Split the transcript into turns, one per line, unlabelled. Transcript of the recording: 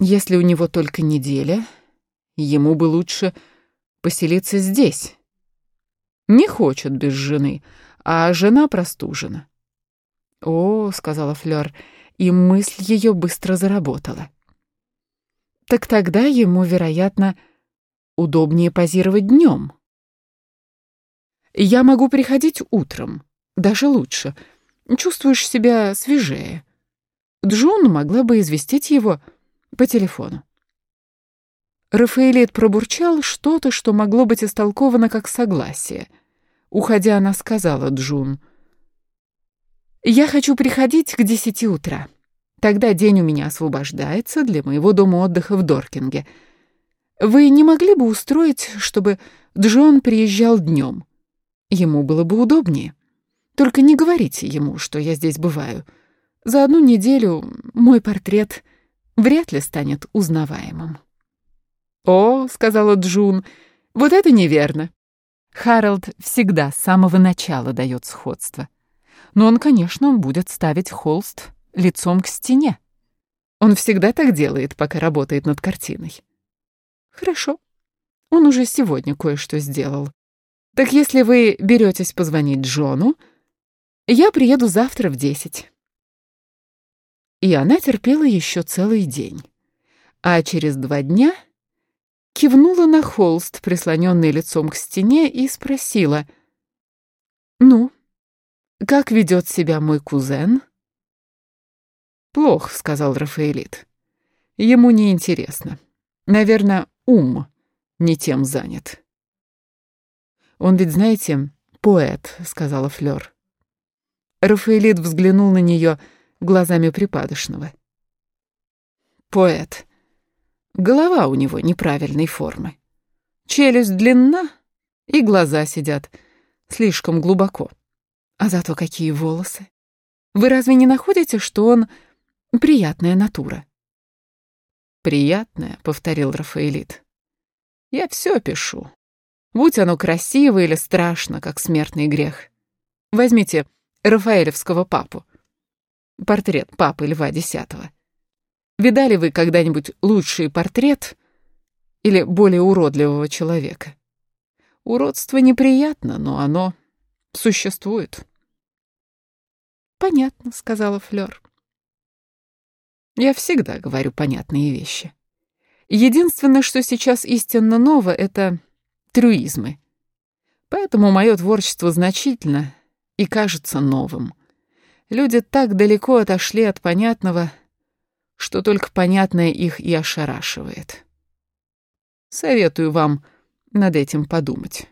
Если у него только неделя, ему бы лучше поселиться здесь. Не хочет без жены, а жена простужена. «О», — сказала Флёр, и мысль ее быстро заработала. «Так тогда ему, вероятно, удобнее позировать днем. Я могу приходить утром, даже лучше. Чувствуешь себя свежее. Джун могла бы известить его по телефону. Рафаэлит пробурчал что-то, что могло быть истолковано как согласие. Уходя, она сказала Джун, «Я хочу приходить к десяти утра. Тогда день у меня освобождается для моего дома отдыха в Доркинге. Вы не могли бы устроить, чтобы Джон приезжал днем? Ему было бы удобнее. Только не говорите ему, что я здесь бываю. За одну неделю мой портрет вряд ли станет узнаваемым». «О», — сказала Джун, — «вот это неверно». Харалд всегда с самого начала дает сходство. Но он, конечно, будет ставить холст лицом к стене. Он всегда так делает, пока работает над картиной. Хорошо. Он уже сегодня кое-что сделал. Так если вы беретесь позвонить Джону, я приеду завтра в десять. И она терпела еще целый день. А через два дня кивнула на холст, прислоненный лицом к стене, и спросила. «Ну, как ведет себя мой кузен?» «Плохо», — сказал Рафаэлит. «Ему не интересно. Наверное, ум не тем занят». «Он ведь, знаете, поэт», — сказала Флёр. Рафаэлит взглянул на нее глазами припадочного. «Поэт. Голова у него неправильной формы. Челюсть длинна, и глаза сидят слишком глубоко. А зато какие волосы. Вы разве не находите, что он приятная натура?» «Приятная», — повторил Рафаэлит. «Я все пишу. Будь оно красиво или страшно, как смертный грех. Возьмите Рафаэлевского папу. Портрет папы Льва Десятого. Видали вы когда-нибудь лучший портрет или более уродливого человека? Уродство неприятно, но оно существует. «Понятно», — сказала Флёр. «Я всегда говорю понятные вещи. Единственное, что сейчас истинно ново, — это трюизмы. Поэтому мое творчество значительно и кажется новым. Люди так далеко отошли от понятного, что только понятное их и ошарашивает. Советую вам над этим подумать.